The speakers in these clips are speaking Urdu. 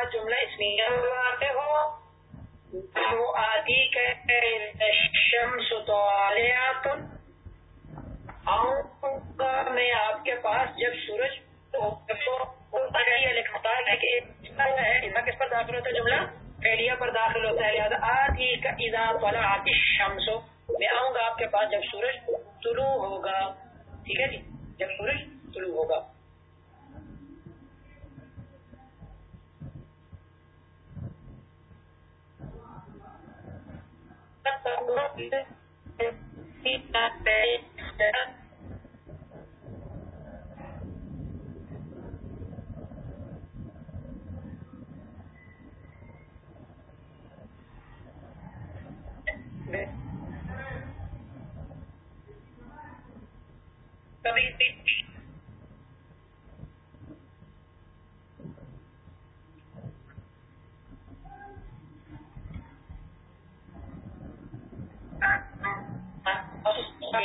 بعد جملہ واقع ہو۔ وہ آدھی شمس آؤں گا میں آپ کے پاس جب سورج لکھتا ہے۔ کہ کس پر داخل ہوتا ہے جملہ؟ فیلیا پر داخل ہوتا ہے۔ لہٰذا آدھی کا ادا والا آتی شمس میں آؤں گا آپ کے پاس جب سورج طلوع ہوگا۔ ٹھیک ہے جی؟ جب سورج طلوع ہوگا۔ کبھی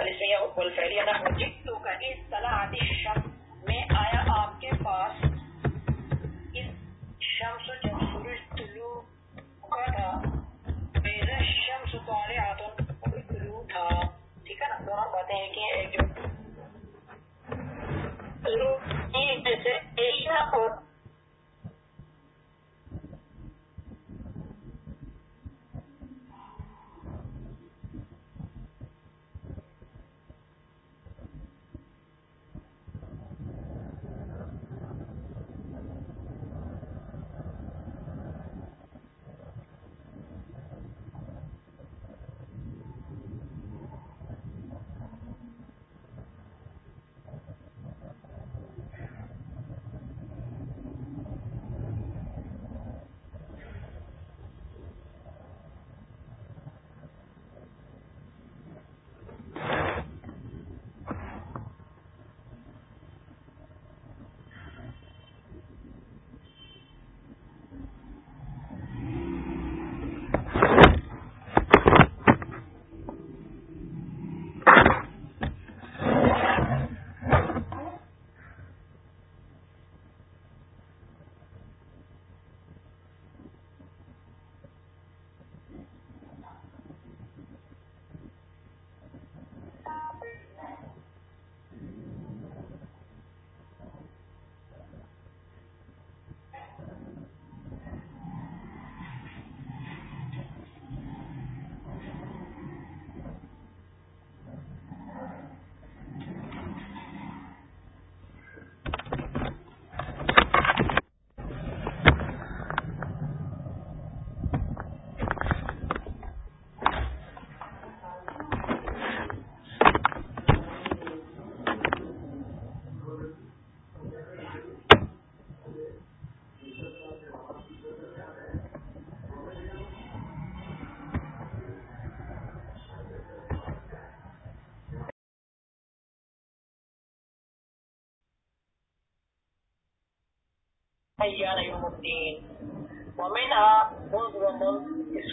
الاسميه والفعليه نحو جئتك الصلاه الشمس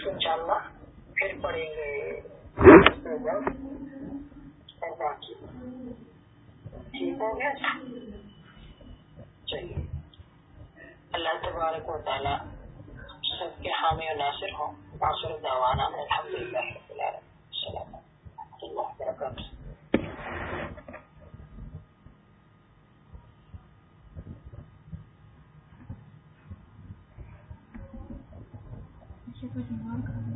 انشاءاللہ پھر پڑھیں گے. اور باقی ٹھیک ہو گیا؟ چلیے. اللہ تبارک و تعالیٰ سب کے حامی و ناصر ہوں. ناصر دعوانا الحمد للہ السلام اللہ وبرکاتہ بچے کو استعمال کرنا